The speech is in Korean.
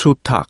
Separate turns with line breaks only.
수탉